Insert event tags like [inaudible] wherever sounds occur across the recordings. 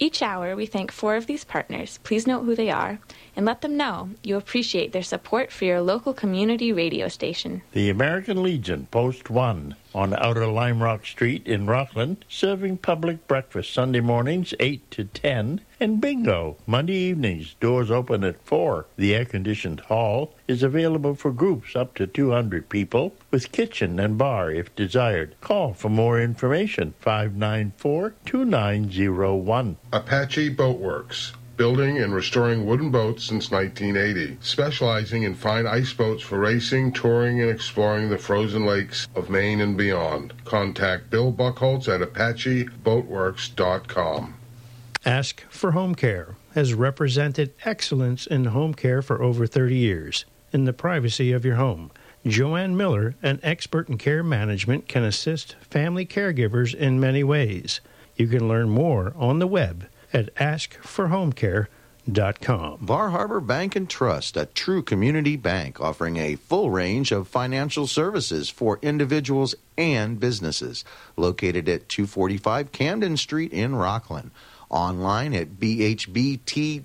Each hour, we thank four of these partners. Please note who they are and let them know you appreciate their support for your local community radio station. The American Legion, Post 1, on Outer Lime Rock Street in Rockland, serving public breakfast Sunday mornings 8 to 10, and bingo Monday evenings, doors open at 4. The air-conditioned hall is available for groups up to 200 people, with kitchen and bar if desired. Call for more information, 594-2901. Apache Boatworks building and restoring wooden boats since 1980, specializing in fine ice boats for racing, touring, and exploring the frozen lakes of Maine and beyond. Contact Bill Buckholtz at ApacheBoatworks.com. Ask for Home Care has represented excellence in home care for over 30 years in the privacy of your home. Joanne Miller, an expert in care management, can assist family caregivers in many ways. You can learn more on the web at askforhomecare.com. Bar Harbor Bank and Trust, a true community bank offering a full range of financial services for individuals and businesses. Located at 245 Camden Street in Rockland. Online at bhbt.com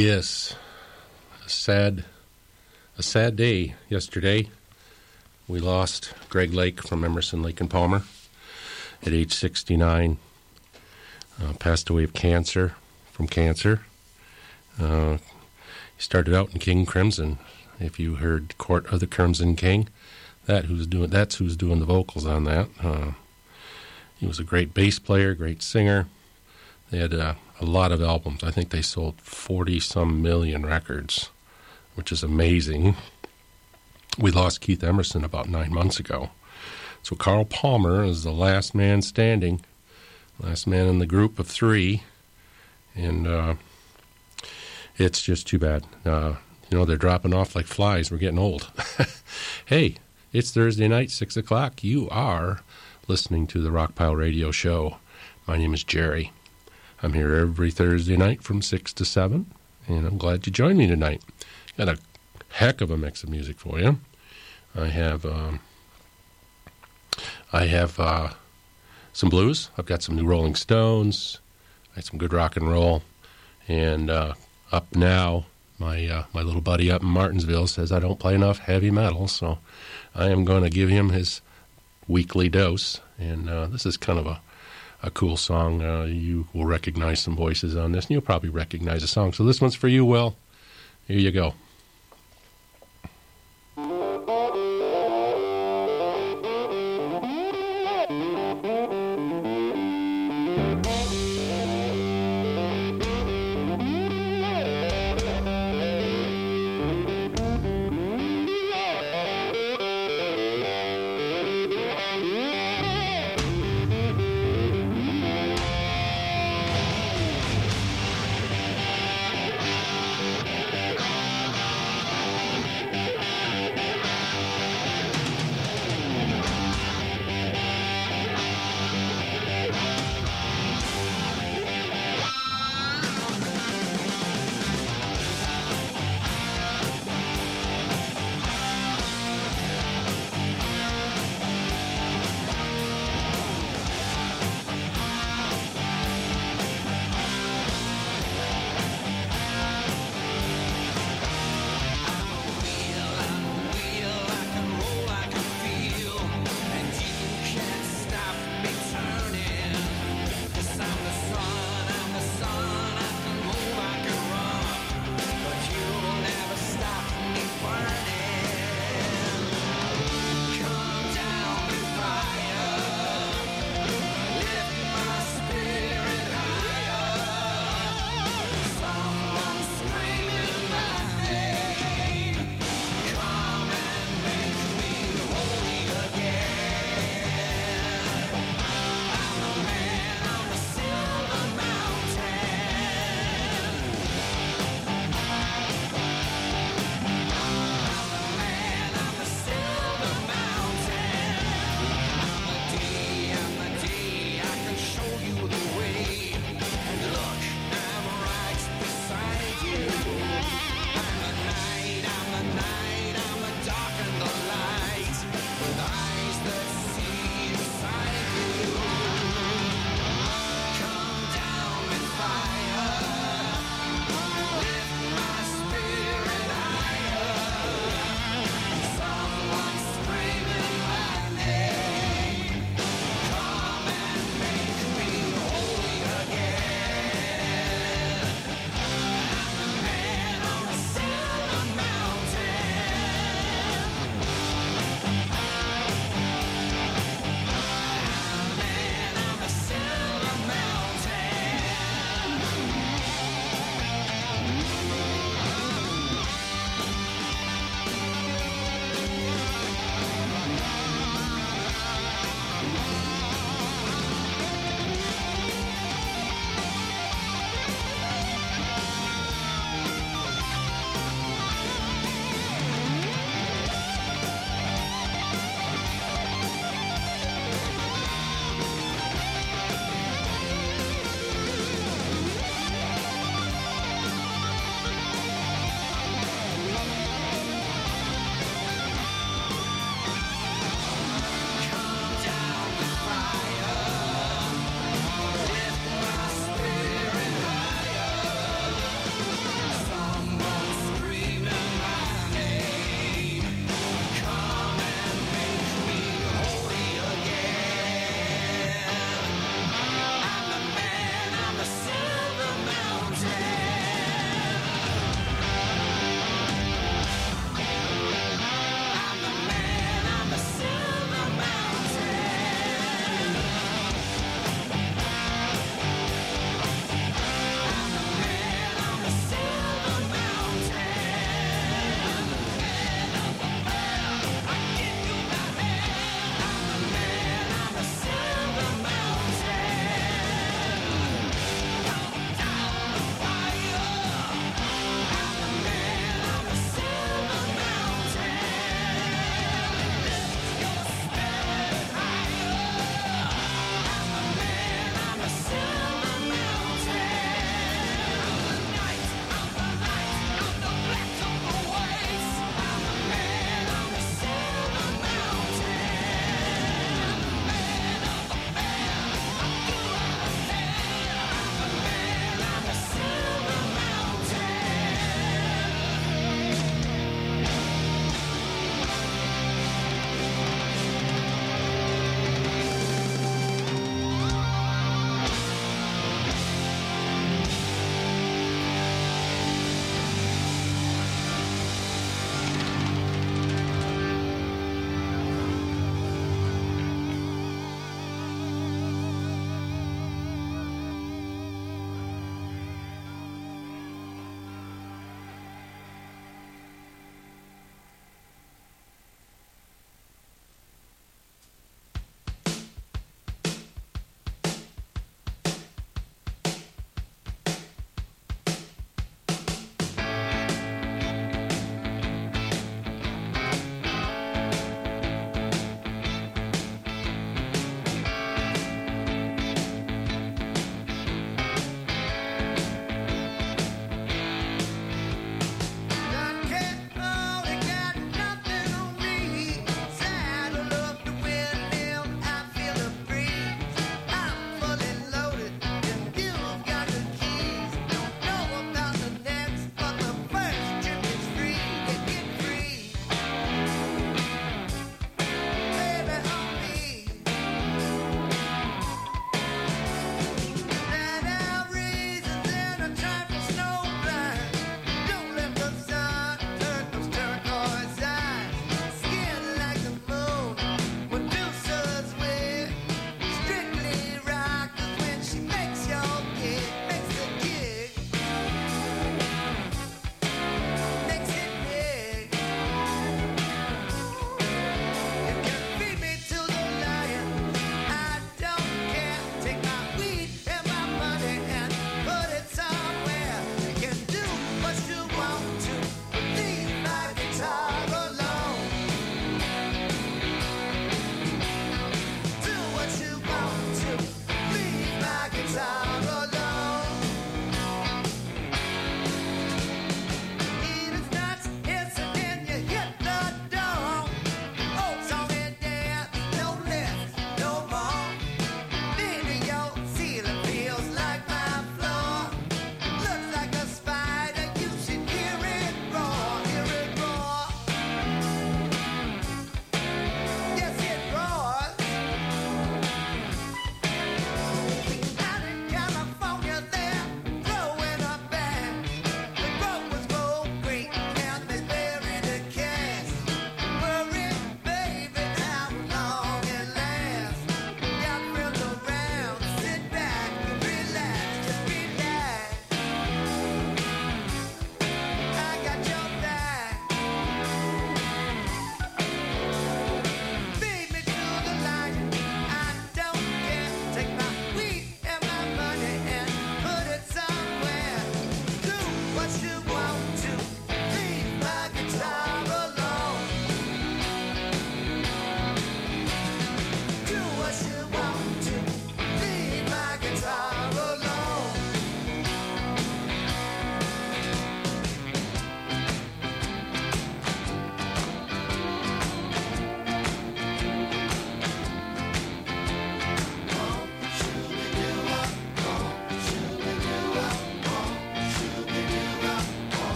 Yes, a sad, a sad day yesterday. We lost Greg Lake from Emerson Lake and Palmer at age 69. Uh, passed away of cancer, from cancer. Uh, he started out in King Crimson. If you heard Court of the Crimson King, that who's doing that's who's doing the vocals on that. Uh, he was a great bass player, great singer. They had uh, a lot of albums. I think they sold 40 some million records, which is amazing. We lost Keith Emerson about nine months ago. So Carl Palmer is the last man standing, last man in the group of three. And uh, it's just too bad. Uh, you know, they're dropping off like flies. We're getting old. [laughs] hey, it's Thursday night, 6 o'clock. You are listening to the Rockpile Radio Show. My name is Jerry. I'm here every Thursday night from 6 to 7, and I'm glad you joined me tonight. Got a heck of a mix of music for you. I have um, I have uh, some blues. I've got some new Rolling Stones. I had some good rock and roll. And uh, up now, my uh, my little buddy up in Martinsville says I don't play enough heavy metal, so I am going to give him his weekly dose. And uh, this is kind of a a cool song. Uh, you will recognize some voices on this, and you'll probably recognize a song. So this one's for you, Will. Here you go.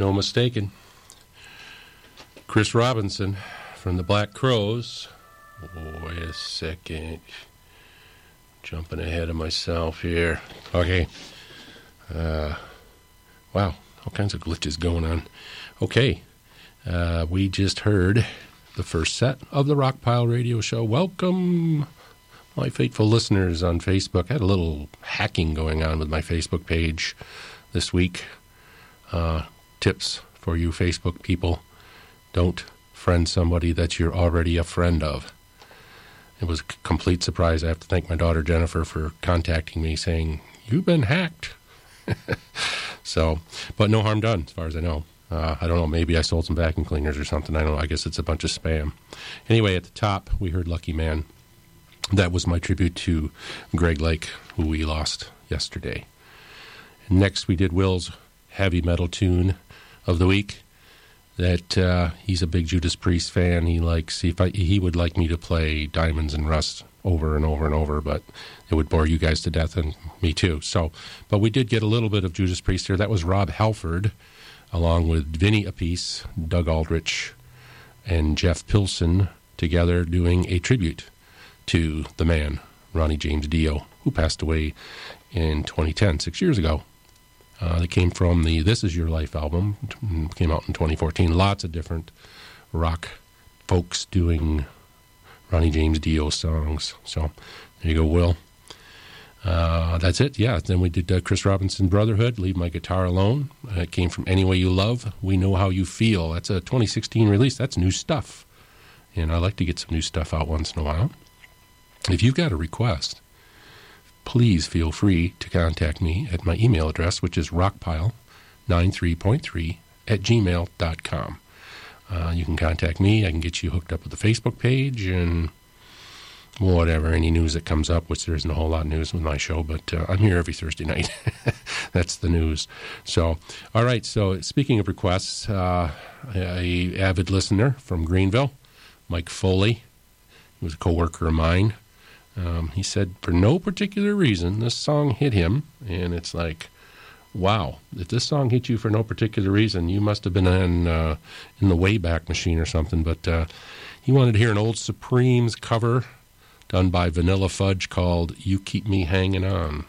No mistaken. Chris Robinson from the Black Crowes. Wait a second. Jumping ahead of myself here. Okay. Uh, wow, all kinds of glitches going on. Okay. Uh, we just heard the first set of the Rockpile Radio Show. Welcome, my faithful listeners on Facebook. I had a little hacking going on with my Facebook page this week. Uh, tips for you Facebook people don't friend somebody that you're already a friend of. It was a complete surprise. I have to thank my daughter Jennifer for contacting me saying, You've been hacked. [laughs] so, but no harm done, as far as I know. Uh, I don't know, maybe I sold some vacuum cleaners or something. I don't know. I guess it's a bunch of spam. Anyway, at the top, we heard Lucky Man. That was my tribute to Greg Lake, who we lost yesterday. Next, we did Will's heavy metal tune of the week. That uh, he's a big Judas Priest fan. He likes if I, he would like me to play Diamonds and Rust over and over and over, but it would bore you guys to death and me too. So, but we did get a little bit of Judas Priest here. That was Rob Halford, along with Vinny Appice, Doug Aldrich, and Jeff Pilson together doing a tribute to the man, Ronnie James Dio, who passed away in 2010, six years ago. Uh, that came from the This Is Your Life album, came out in 2014. Lots of different rock folks doing Ronnie James Dio songs. So there you go, Will. Uh, that's it. Yeah. Then we did uh, Chris Robinson Brotherhood, Leave My Guitar Alone. It came from Any Way You Love, We Know How You Feel. That's a 2016 release. That's new stuff. And I like to get some new stuff out once in a while. If you've got a request, please feel free to contact me at my email address, which is rockpile93.3 at gmail.com. Uh, you can contact me. I can get you hooked up with the Facebook page and whatever, any news that comes up, which there isn't a whole lot of news with my show, but uh, I'm here every Thursday night. [laughs] That's the news. So, all right. So, speaking of requests, uh, a avid listener from Greenville, Mike Foley, he was a coworker of mine. Um, he said, for no particular reason, this song hit him. And it's like, wow, if this song hit you for no particular reason, you must have been in, uh, in the Wayback Machine or something. But uh, he wanted to hear an old Supremes cover done by Vanilla Fudge called You Keep Me Hanging On.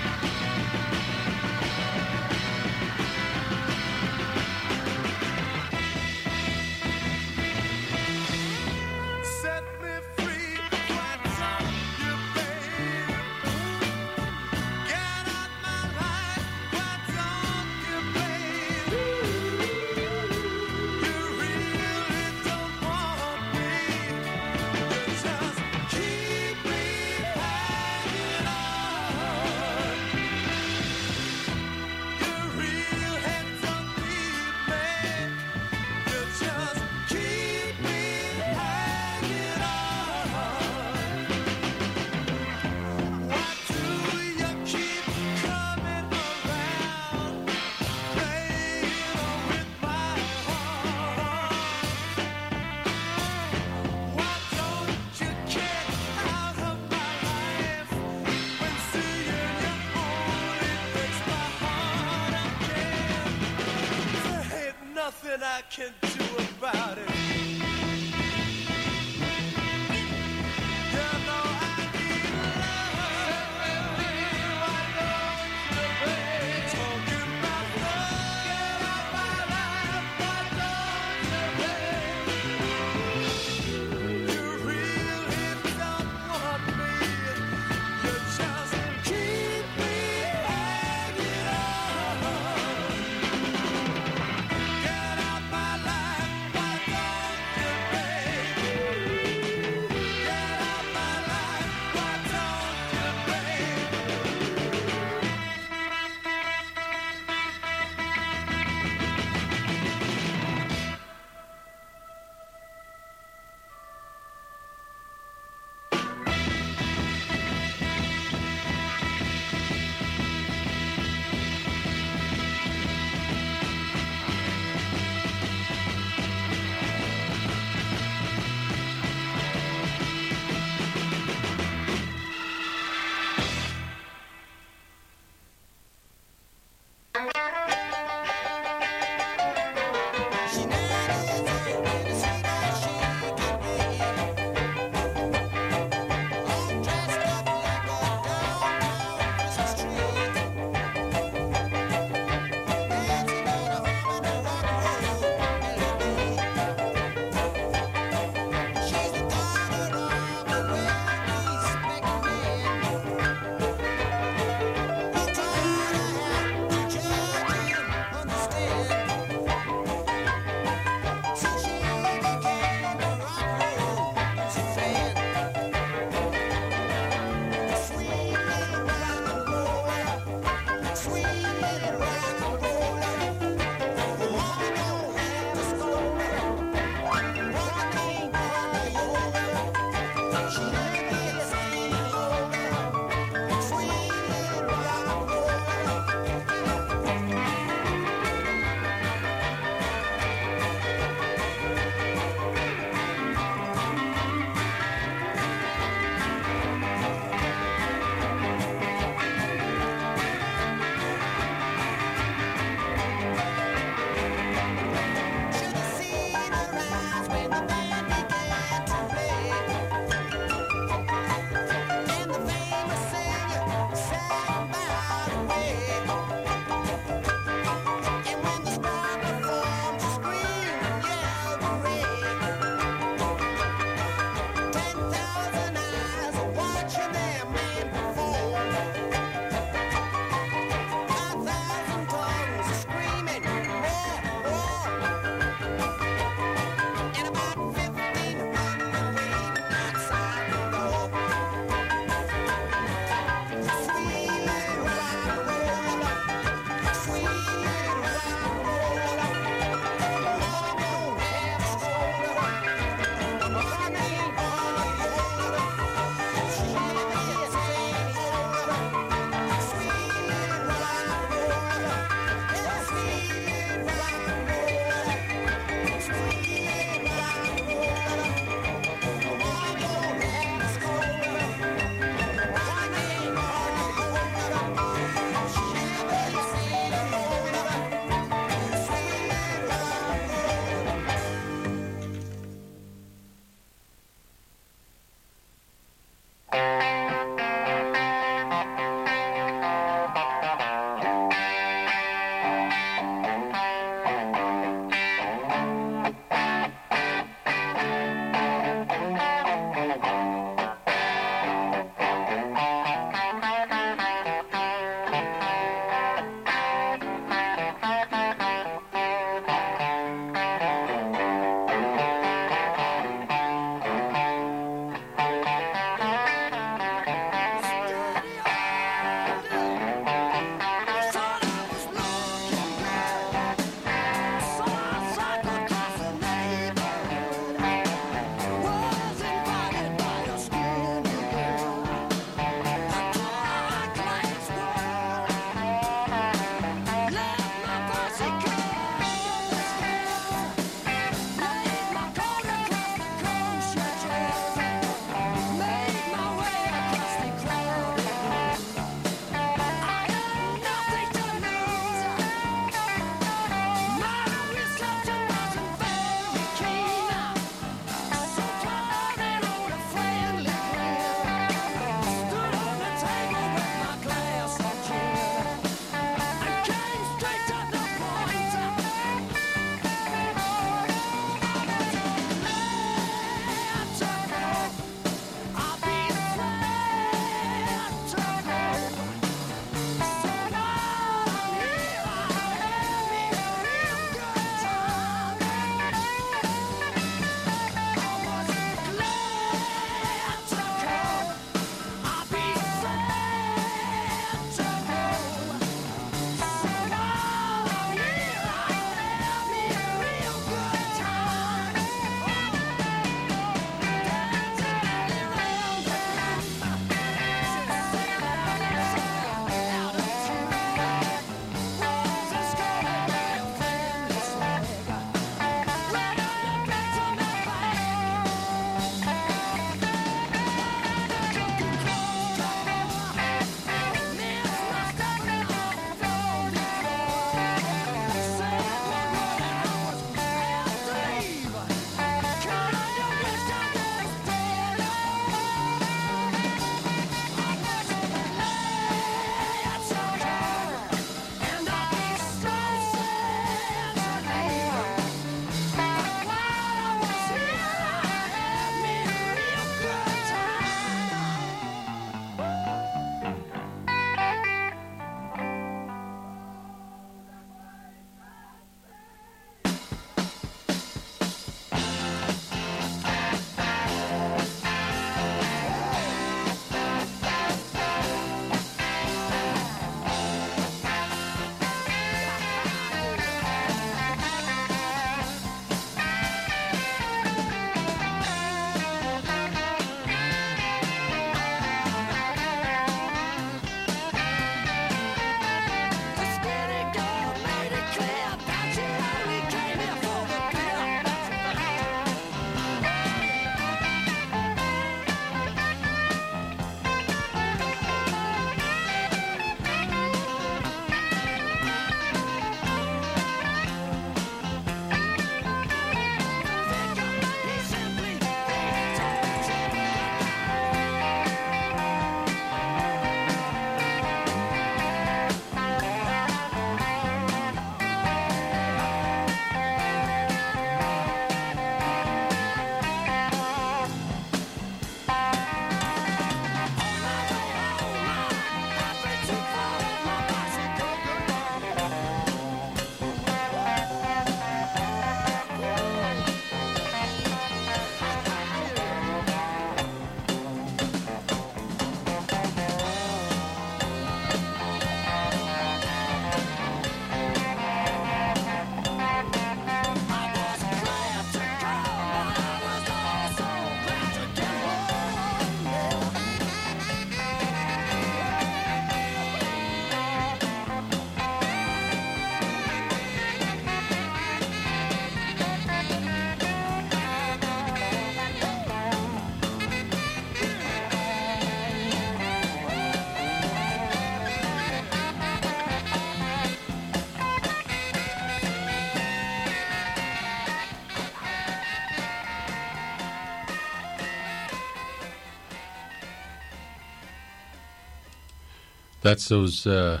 That's those uh,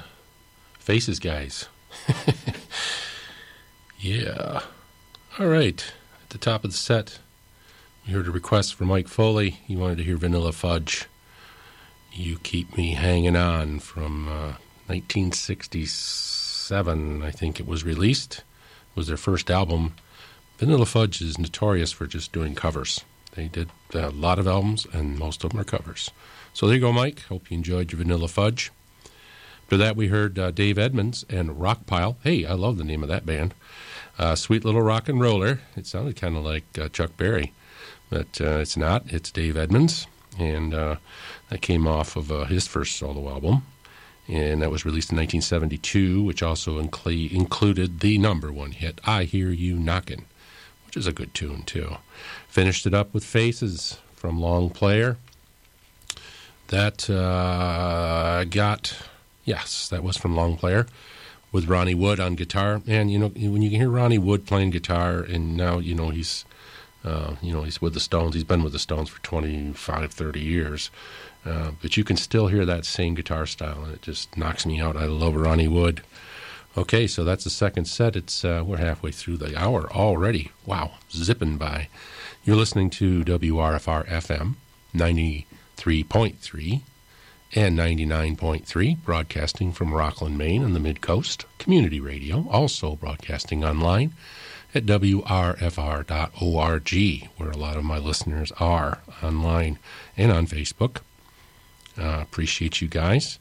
faces guys. [laughs] yeah. All right. At the top of the set, we heard a request from Mike Foley. He wanted to hear Vanilla Fudge. You Keep Me Hanging On from uh, 1967, I think it was released. It was their first album. Vanilla Fudge is notorious for just doing covers. They did a lot of albums, and most of them are covers. So there you go, Mike. Hope you enjoyed your Vanilla Fudge. After that, we heard uh, Dave Edmunds and Rockpile. Hey, I love the name of that band. Uh, Sweet Little Rock and Roller. It sounded kind of like uh, Chuck Berry, but it's not. It's Dave Edmunds. and that came off of his first solo album. And that was released in 1972, which also incl included the number one hit, I Hear You Knockin', which is a good tune, too. Finished it up with Faces from Long Player. That got, yes, that was from Long Player with Ronnie Wood on guitar. And, you know, when you can hear Ronnie Wood playing guitar, and now, you know, he's, uh, you know, he's with the Stones. He's been with the Stones for 25, 30 years. Uh, but you can still hear that same guitar style, and it just knocks me out. I love Ronnie Wood. Okay, so that's the second set. It's uh, we're halfway through the hour already. Wow, zipping by. You're listening to WRFR FM 93.3 and 99.3, broadcasting from Rockland, Maine and the Mid Coast. Community radio, also broadcasting online at WRFR.org, where a lot of my listeners are online and on Facebook. Uh, appreciate you guys.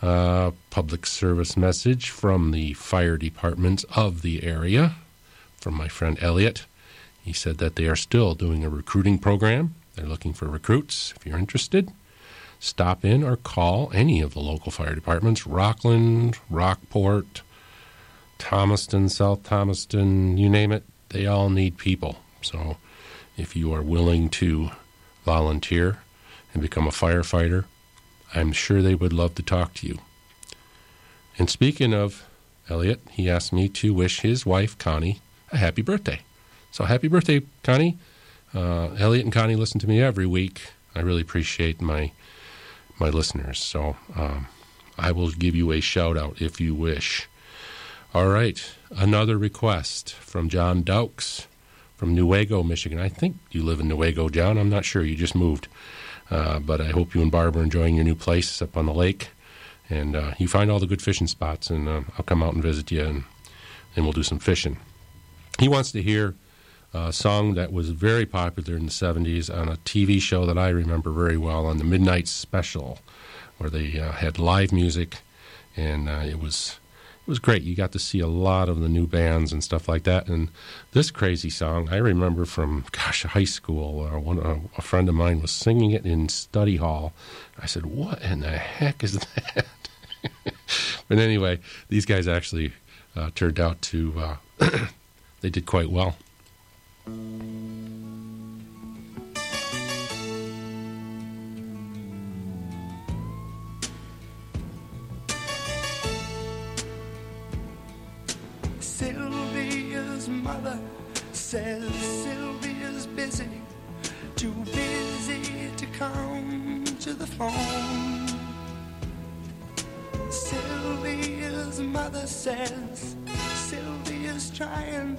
Uh, public service message from the fire departments of the area from my friend Elliot. He said that they are still doing a recruiting program. They're looking for recruits. If you're interested, stop in or call any of the local fire departments Rockland, Rockport, Thomaston, South Thomaston, you name it. They all need people. So if you are willing to volunteer and become a firefighter, I'm sure they would love to talk to you. And speaking of Elliot, he asked me to wish his wife, Connie, a happy birthday. So happy birthday, Connie. Uh, Elliot and Connie listen to me every week. I really appreciate my my listeners. So um, I will give you a shout out if you wish. All right, another request from John Dowks from Newaygo, Michigan. I think you live in Newaygo, John. I'm not sure. You just moved. Uh, but I hope you and Barb are enjoying your new place up on the lake. And uh, you find all the good fishing spots, and uh, I'll come out and visit you, and, and we'll do some fishing. He wants to hear a song that was very popular in the 70s on a TV show that I remember very well on the Midnight Special, where they had live music, and it was it was great. You got to see a lot of the new bands and stuff like that. And this crazy song, I remember from, gosh, high school. Uh, one, uh, a friend of mine was singing it in study hall. I said, What in the heck is [laughs] that? but anyway, these guys actually uh, turned out to, [clears throat] they did quite well. Sylvia's mother says Sylvia's busy, too busy to come to the phone. Sylvia's mother says Sylvia's trying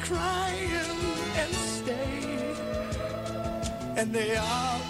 crying and stay. And they operator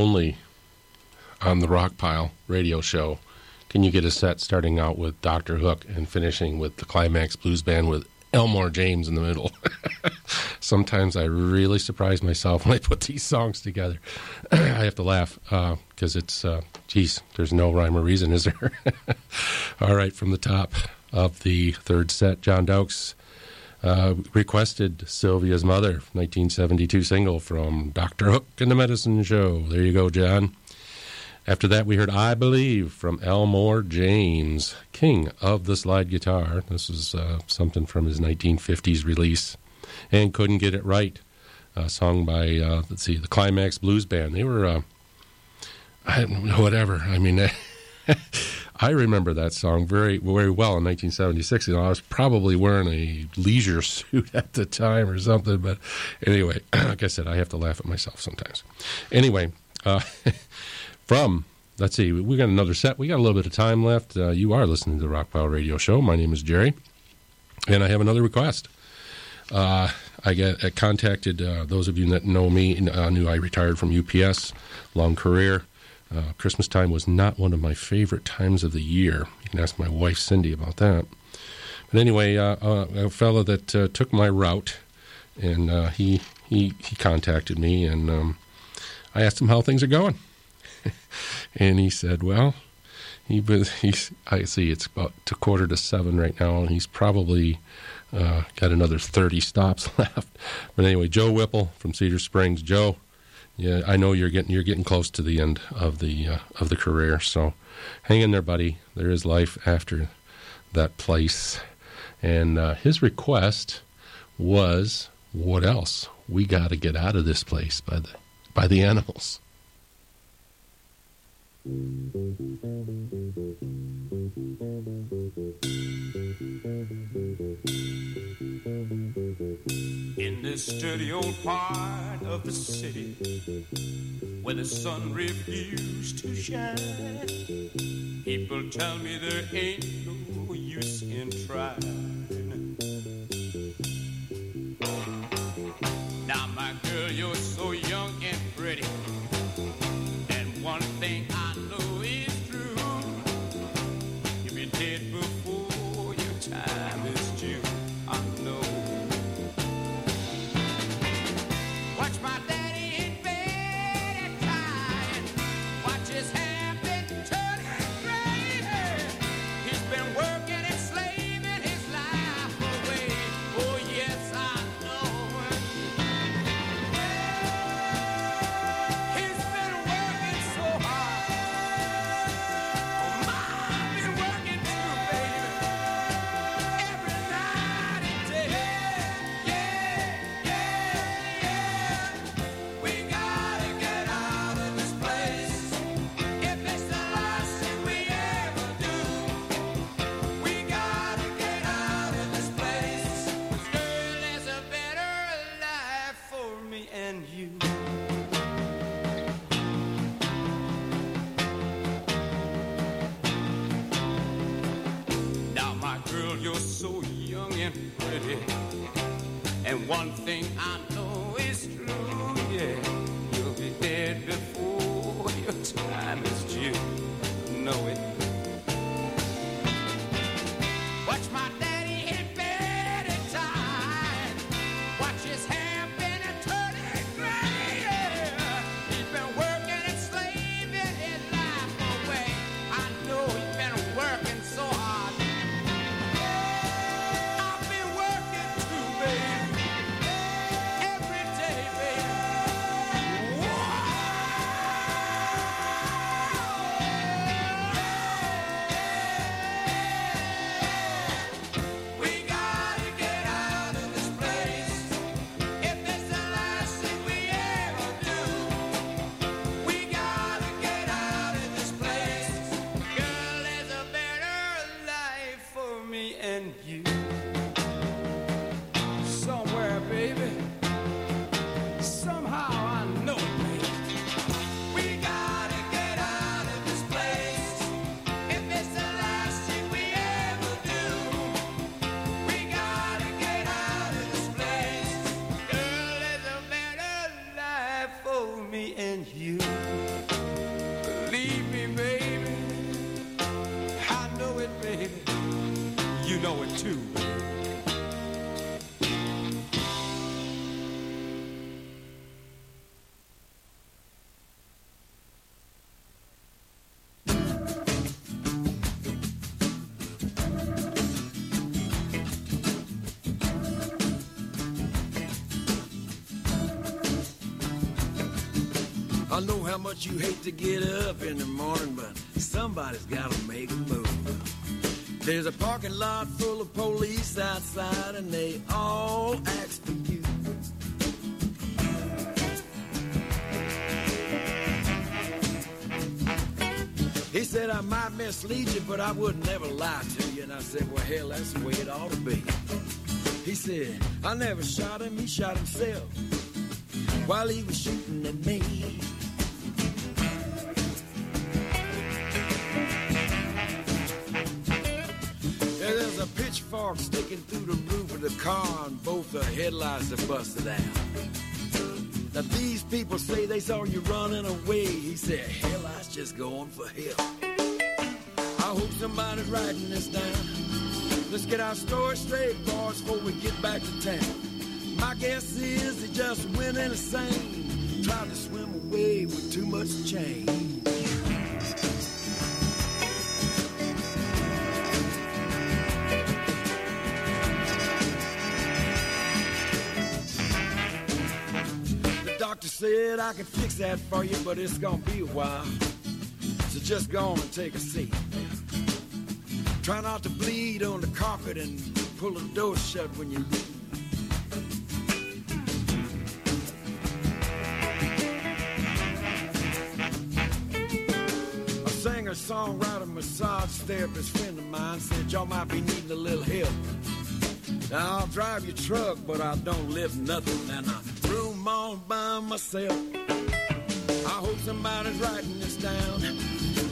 Only on the Rock Pile radio show can you get a set starting out with Dr. Hook and finishing with the Climax Blues Band with Elmore James in the middle. [laughs] Sometimes I really surprise myself when I put these songs together. [clears throat] I have to laugh because it's, uh, geez, there's no rhyme or reason, is there? [laughs] All right, from the top of the third set, John Dowks uh, requested Sylvia's Mother, 1972 single from Dr. Hook and the Medicine Show. There you go, John. After that, we heard I Believe from Elmore James, king of the slide guitar. This is uh, something from his 1950s release. And Couldn't Get It Right, a song by, uh, let's see, the Climax Blues Band. They were, I, whatever. I mean, [laughs] I remember that song very, very well in 1976. You know, I was probably wearing a leisure [laughs] suit at the time or something. But anyway, [clears throat] like I said, I have to laugh at myself sometimes. Anyway, uh, [laughs] from let's see, we got another set. We got a little bit of time left. Uh, you are listening to the Rock Pile Radio Show. My name is Jerry, and I have another request. Uh, I get I contacted those of you that know me, uh, knew I retired from UPS, long career. Uh, Christmas time was not one of my favorite times of the year. You can ask my wife Cindy about that. But anyway, uh, uh, a fellow that uh, took my route, and uh, he he he contacted me, and um, I asked him how things are going, [laughs] and he said, "Well, he was [laughs] he's I see it's about a quarter to seven right now, and he's probably." Uh, got another 30 stops [laughs] left. But anyway, Joe Whipple from Cedar Springs. Joe, yeah, I know you're getting you're getting close to the end of the uh, of the career. So hang in there, buddy. There is life after that place. And uh, his request was, "What else? We got to get out of this place by the by the animals." Dirty old part of the city where the sun refused to shine. People tell me there ain't no use in trying. You hate to get up in the morning, but somebody's gotta make a move. There's a parking lot full of police outside, and they all ask for you. He said I might mislead you, but I would never lie to you. And I said, well, hell, that's the way it ought to be. He said, I never shot him, he shot himself while he was shooting pitchfork sticking through the roof of the car, and both the headlights are busted out. Now these people say they saw you running away. He said, hell, I was just going for help. I hope somebody's writing this down. Let's get our story straight, boys, before we get back to town. My guess is he just went insane, tried to swim away with too much change. Said I can fix that for you, but it's gonna be a while. So just go on and take a seat. Try not to bleed on the carpet and pull the door shut when you leave. A singer, songwriter, massage therapist friend of mine said y'all might be needing a little help. Now I'll drive your truck, but I don't lift nothing. And I room all by myself. I hope somebody's writing this down.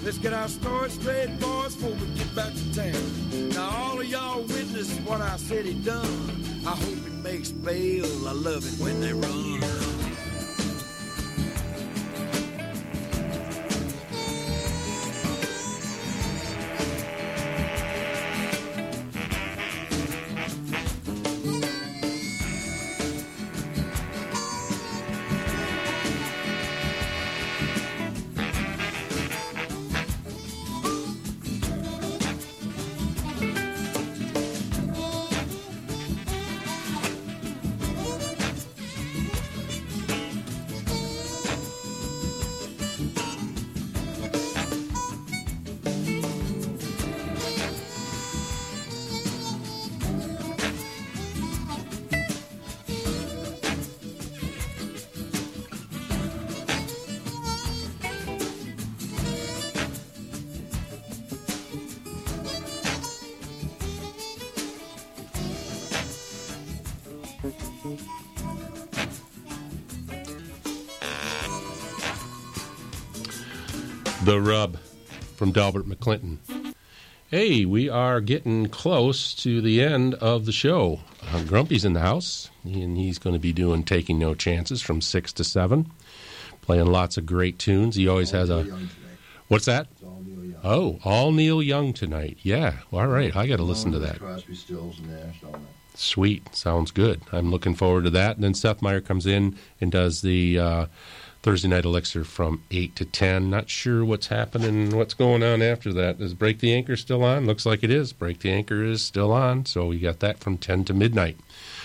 Let's get our story straight, boys, before we get back to town. Now all of y'all witness what I said he done. I hope it makes bail. I love it when they run. The Rub from Delbert McClinton. Hey, we are getting close to the end of the show. Uh, Grumpy's in the house, and he's going to be doing Taking No Chances from 6 to 7, playing lots of great tunes. He always has a. What's that? Oh, all Neil Young tonight. Yeah, all right. I got to listen to that. Crosby, Stills, and Nash, all that. Sweet. Sounds good. I'm looking forward to that. And then Seth Meyer comes in and does the uh, Thursday Night Elixir from 8 to 10. Not sure what's happening, what's going on after that. Is Break the Anchor still on? Looks like it is. Break the Anchor is still on. So we got that from 10 to midnight.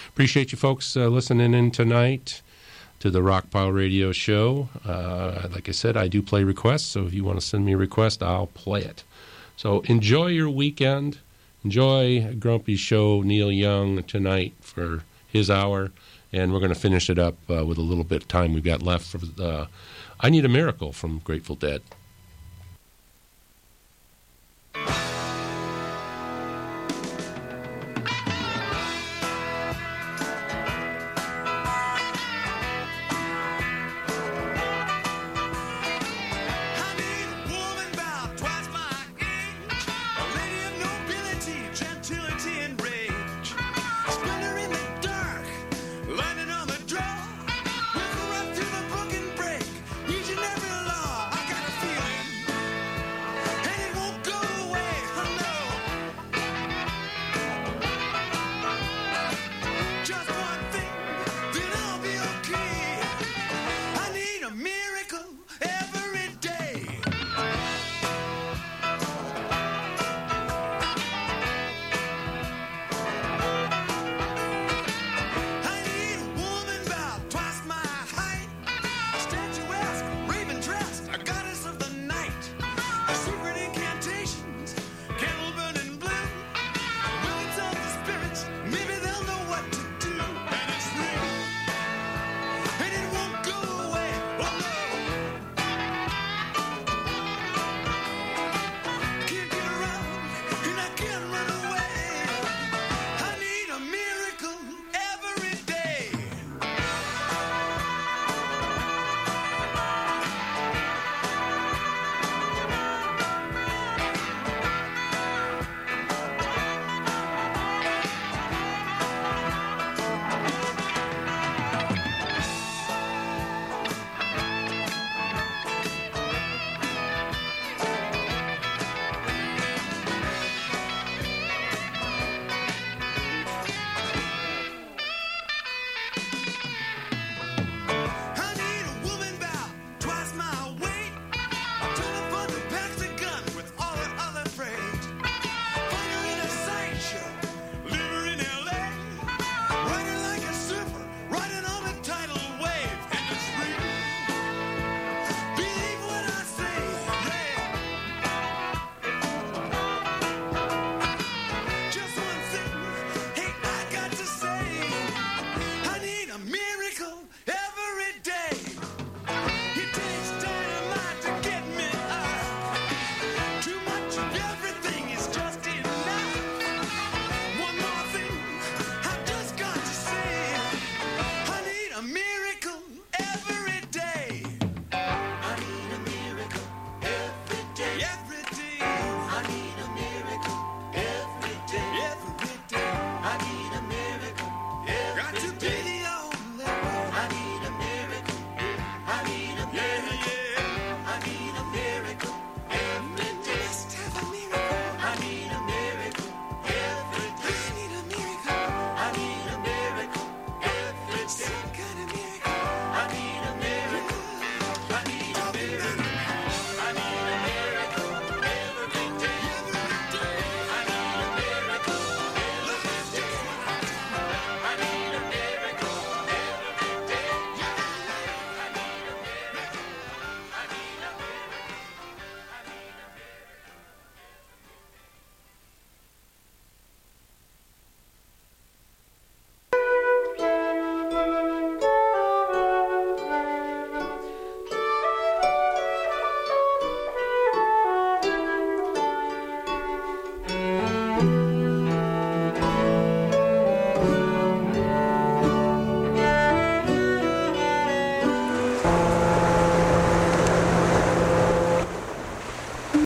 Appreciate you folks uh, listening in tonight to the Rock Pile Radio Show. Uh, like I said, I do play requests. So if you want to send me a request, I'll play it. So enjoy your weekend. Enjoy Grumpy's show, Neil Young, tonight for his hour. And we're going to finish it up uh, with a little bit of time we've got left for the I Need a Miracle from Grateful Dead.